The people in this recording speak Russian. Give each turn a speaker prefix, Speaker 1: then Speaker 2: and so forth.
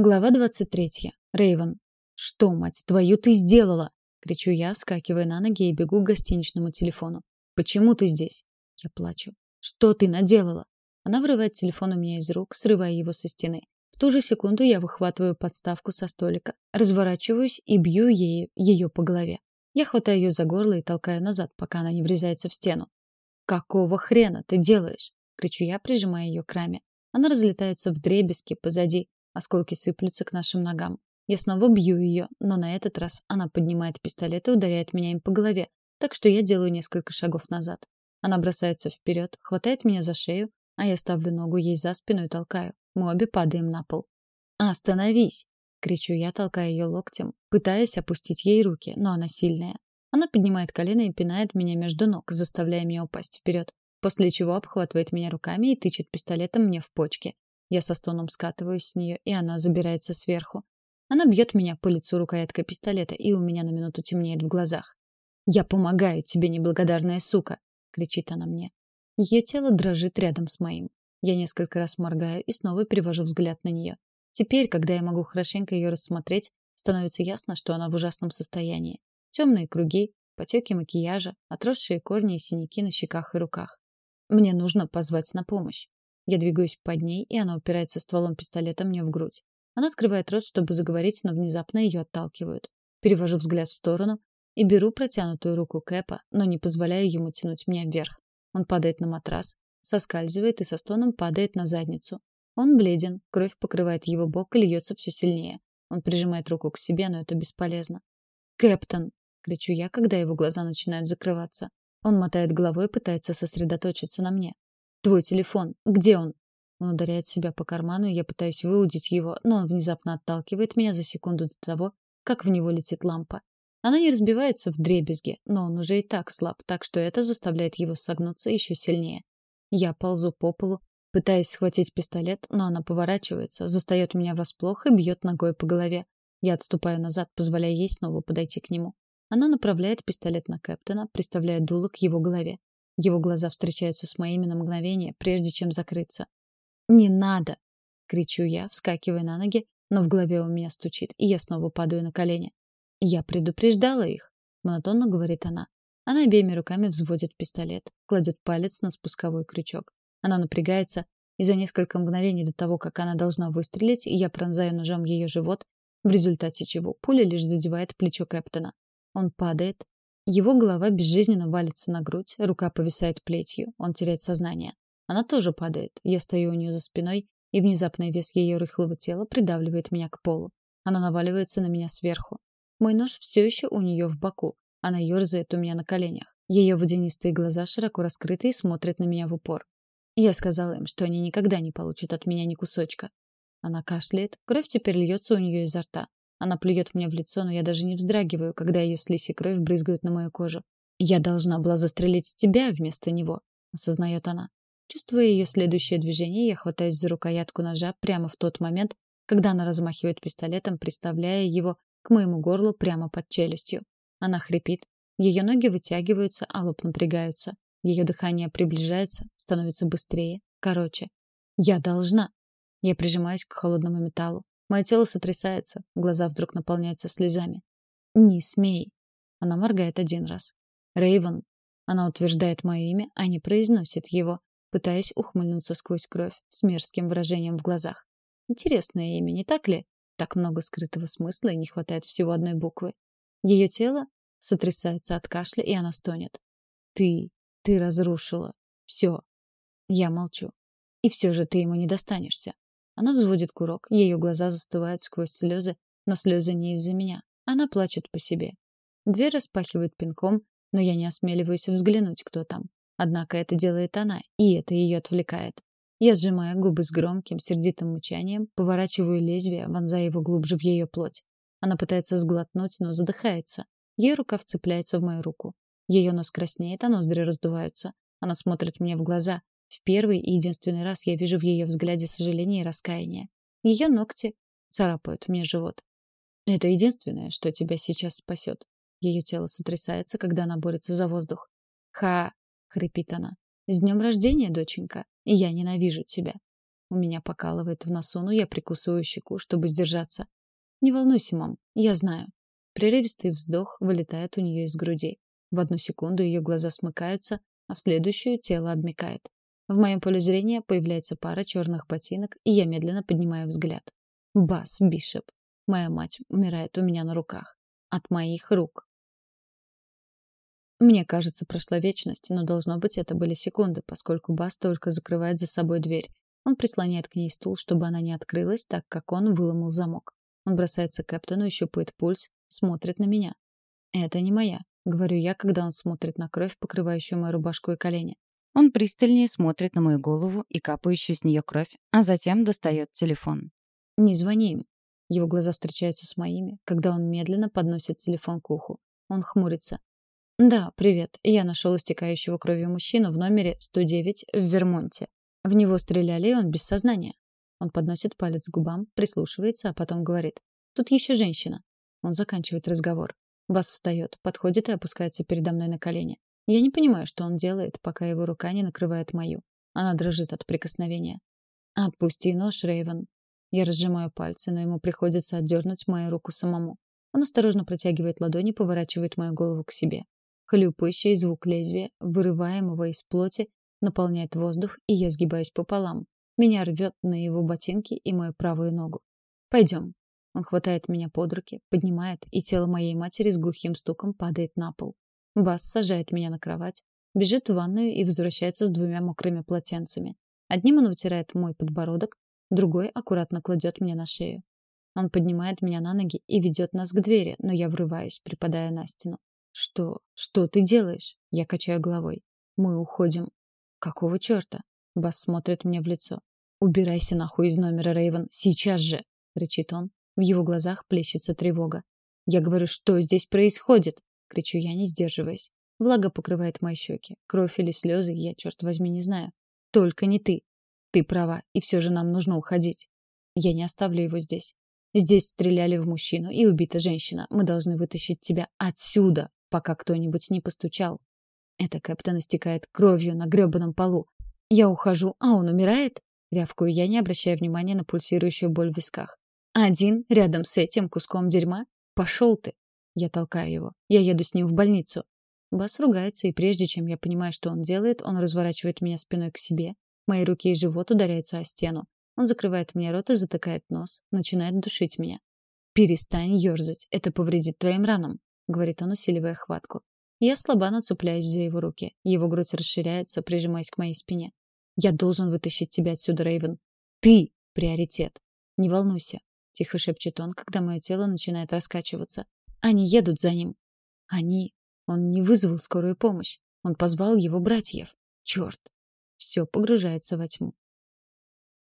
Speaker 1: Глава 23. Рейвен. «Что, мать твою, ты сделала?» — кричу я, вскакивая на ноги и бегу к гостиничному телефону. «Почему ты здесь?» Я плачу. «Что ты наделала?» Она вырывает телефон у меня из рук, срывая его со стены. В ту же секунду я выхватываю подставку со столика, разворачиваюсь и бью ею ее по голове. Я хватаю ее за горло и толкаю назад, пока она не врезается в стену. «Какого хрена ты делаешь?» — кричу я, прижимая ее к раме. Она разлетается в дребезги позади, Осколки сыплются к нашим ногам. Я снова бью ее, но на этот раз она поднимает пистолет и ударяет меня им по голове, так что я делаю несколько шагов назад. Она бросается вперед, хватает меня за шею, а я ставлю ногу ей за спину и толкаю. Мы обе падаем на пол. «Остановись!» — кричу я, толкая ее локтем, пытаясь опустить ей руки, но она сильная. Она поднимает колено и пинает меня между ног, заставляя меня упасть вперед, после чего обхватывает меня руками и тычет пистолетом мне в почки. Я со стоном скатываюсь с нее, и она забирается сверху. Она бьет меня по лицу рукояткой пистолета, и у меня на минуту темнеет в глазах. «Я помогаю тебе, неблагодарная сука!» — кричит она мне. Ее тело дрожит рядом с моим. Я несколько раз моргаю и снова перевожу взгляд на нее. Теперь, когда я могу хорошенько ее рассмотреть, становится ясно, что она в ужасном состоянии. Темные круги, потеки макияжа, отросшие корни и синяки на щеках и руках. Мне нужно позвать на помощь. Я двигаюсь под ней, и она упирается стволом пистолета мне в грудь. Она открывает рот, чтобы заговорить, но внезапно ее отталкивают. Перевожу взгляд в сторону и беру протянутую руку Кэпа, но не позволяю ему тянуть меня вверх. Он падает на матрас, соскальзывает и со стоном падает на задницу. Он бледен, кровь покрывает его бок и льется все сильнее. Он прижимает руку к себе, но это бесполезно. «Кэптон!» — кричу я, когда его глаза начинают закрываться. Он мотает головой и пытается сосредоточиться на мне. Твой телефон. Где он? Он ударяет себя по карману, и я пытаюсь выудить его, но он внезапно отталкивает меня за секунду до того, как в него летит лампа. Она не разбивается в дребезги, но он уже и так слаб, так что это заставляет его согнуться еще сильнее. Я ползу по полу, пытаясь схватить пистолет, но она поворачивается, застает меня врасплох и бьет ногой по голове. Я отступаю назад, позволяя ей снова подойти к нему. Она направляет пистолет на Кэптона, приставляя дуло к его голове. Его глаза встречаются с моими на мгновение, прежде чем закрыться. «Не надо!» — кричу я, вскакивая на ноги, но в голове у меня стучит, и я снова падаю на колени. «Я предупреждала их», — монотонно говорит она. Она обеими руками взводит пистолет, кладет палец на спусковой крючок. Она напрягается, и за несколько мгновений до того, как она должна выстрелить, я пронзаю ножом ее живот, в результате чего пуля лишь задевает плечо Кэптона. Он падает, его голова безжизненно валится на грудь, рука повисает плетью, он теряет сознание. Она тоже падает. Я стою у нее за спиной, и внезапный вес ее рыхлого тела придавливает меня к полу. Она наваливается на меня сверху. Мой нож все еще у нее в боку. Она ерзает у меня на коленях. Ее водянистые глаза широко раскрыты и смотрят на меня в упор. Я сказала им, что они никогда не получат от меня ни кусочка. Она кашляет, кровь теперь льется у нее изо рта. Она плюет мне в лицо, но я даже не вздрагиваю, когда ее слизь и кровь брызгают на мою кожу. «Я должна была застрелить тебя вместо него», — осознает она. Чувствуя ее следующее движение, я хватаюсь за рукоятку ножа прямо в тот момент, когда она размахивает пистолетом, приставляя его к моему горлу прямо под челюстью. Она хрипит, ее ноги вытягиваются, а лоб напрягаются. Ее дыхание приближается, становится быстрее, короче. Я должна. Я прижимаюсь к холодному металлу. Мое тело сотрясается, глаза вдруг наполняются слезами. «Не смей!» Она моргает один раз. Рейвен. Она утверждает мое имя, а не произносит его, пытаясь ухмыльнуться сквозь кровь с мерзким выражением в глазах. Интересное имя, не так ли? Так много скрытого смысла и не хватает всего одной буквы. Ее тело сотрясается от кашля, и она стонет. «Ты, ты разрушила. Все». Я молчу. И все же ты ему не достанешься. Она взводит курок, ее глаза застывают сквозь слезы, но слезы не из-за меня. Она плачет по себе. Дверь распахивает пинком, но я не осмеливаюсь взглянуть, кто там. Однако это делает она, и это ее отвлекает. Я сжимаю губы с громким, сердитым мычанием, поворачиваю лезвие, вонзая его глубже в ее плоть. Она пытается сглотнуть, но задыхается. Ее рука вцепляется в мою руку. Ее нос краснеет, а ноздри раздуваются. Она смотрит мне в глаза, в первый и единственный раз я вижу в ее взгляде сожаление и раскаяние. Ее ногти царапают мне живот. Это единственное, что тебя сейчас спасет. Ее тело сотрясается, когда она борется за воздух. «Ха!» — хрипит она. «С днем рождения, доченька! И я ненавижу тебя!» У меня покалывает в носу, но я прикусываю щеку, чтобы сдержаться. Не волнуйся, мам, я знаю. Прерывистый вздох вылетает у нее из груди. В одну секунду ее глаза смыкаются, а в следующую тело обмякает. В моем поле зрения появляется пара черных ботинок, и я медленно поднимаю взгляд. Бас Бишоп. Моя мать умирает у меня на руках. От моих рук. Мне кажется, прошла вечность, но должно быть, это были секунды, поскольку Бас только закрывает за собой дверь. Он прислоняет к ней стул, чтобы она не открылась, так как он выломал замок. Он бросается к Кэптону и щупает пульс, смотрит на меня. «Это не моя», — говорю я, когда он смотрит на кровь, покрывающую мою рубашку и колени. Он пристальнее смотрит на мою голову и капающую с нее кровь, а затем достает телефон. «Не звони им». Его глаза встречаются с моими, когда он медленно подносит телефон к уху. Он хмурится. «Да, привет. Я нашел истекающего кровью мужчину в номере 109 в Вермонте. В него стреляли, и он без сознания». Он подносит палец к губам, прислушивается, а потом говорит. «Тут еще женщина». Он заканчивает разговор. Бас встает, подходит и опускается передо мной на колени. Я не понимаю, что он делает, пока его рука не накрывает мою. Она дрожит от прикосновения. «Отпусти нож, Рейвен». Я разжимаю пальцы, но ему приходится отдернуть мою руку самому. Он осторожно протягивает ладони поворачивает мою голову к себе. Хлюпающий звук лезвия, вырываемого из плоти, наполняет воздух, и я сгибаюсь пополам. Меня рвет на его ботинки и мою правую ногу. «Пойдем». Он хватает меня под руки, поднимает, и тело моей матери с глухим стуком падает на пол. Бас сажает меня на кровать, бежит в ванную и возвращается с двумя мокрыми полотенцами. Одним он вытирает мой подбородок, другой аккуратно кладет мне на шею. Он поднимает меня на ноги и ведет нас к двери, но я врываюсь, припадая на стену. Что? Что ты делаешь? Я качаю головой. Мы уходим. Какого черта? Бас смотрит мне в лицо. Убирайся нахуй из номера, Рейвен, сейчас же, кричит он. В его глазах плещется тревога. Я говорю, что здесь происходит? Кричу я, не сдерживаясь. Влага покрывает мои щеки. Кровь или слезы, я, черт возьми, не знаю. Только не ты. Ты права, и все же нам нужно уходить. Я не оставлю его здесь. Здесь стреляли в мужчину и убита женщина. Мы должны вытащить тебя отсюда пока кто-нибудь не постучал. Это капитан истекает кровью на грёбаном полу. Я ухожу, а он умирает? Рявкую я, не обращая внимания на пульсирующую боль в висках. Один рядом с этим куском дерьма? Пошел ты. Я толкаю его. Я еду с ним в больницу. Бас ругается, и прежде чем я понимаю, что он делает, он разворачивает меня спиной к себе. Мои руки и живот ударяются о стену. Он закрывает мне рот и затыкает нос, начинает душить меня. «Перестань ерзать, это повредит твоим ранам» говорит он, усиливая хватку. Я слабо цепляюсь за его руки. Его грудь расширяется, прижимаясь к моей спине. Я должен вытащить тебя отсюда, Рейвен. Ты приоритет. Не волнуйся, тихо шепчет он, когда мое тело начинает раскачиваться. Они едут за ним. Они. Он не вызвал скорую помощь. Он позвал его братьев. Черт. Все погружается во тьму.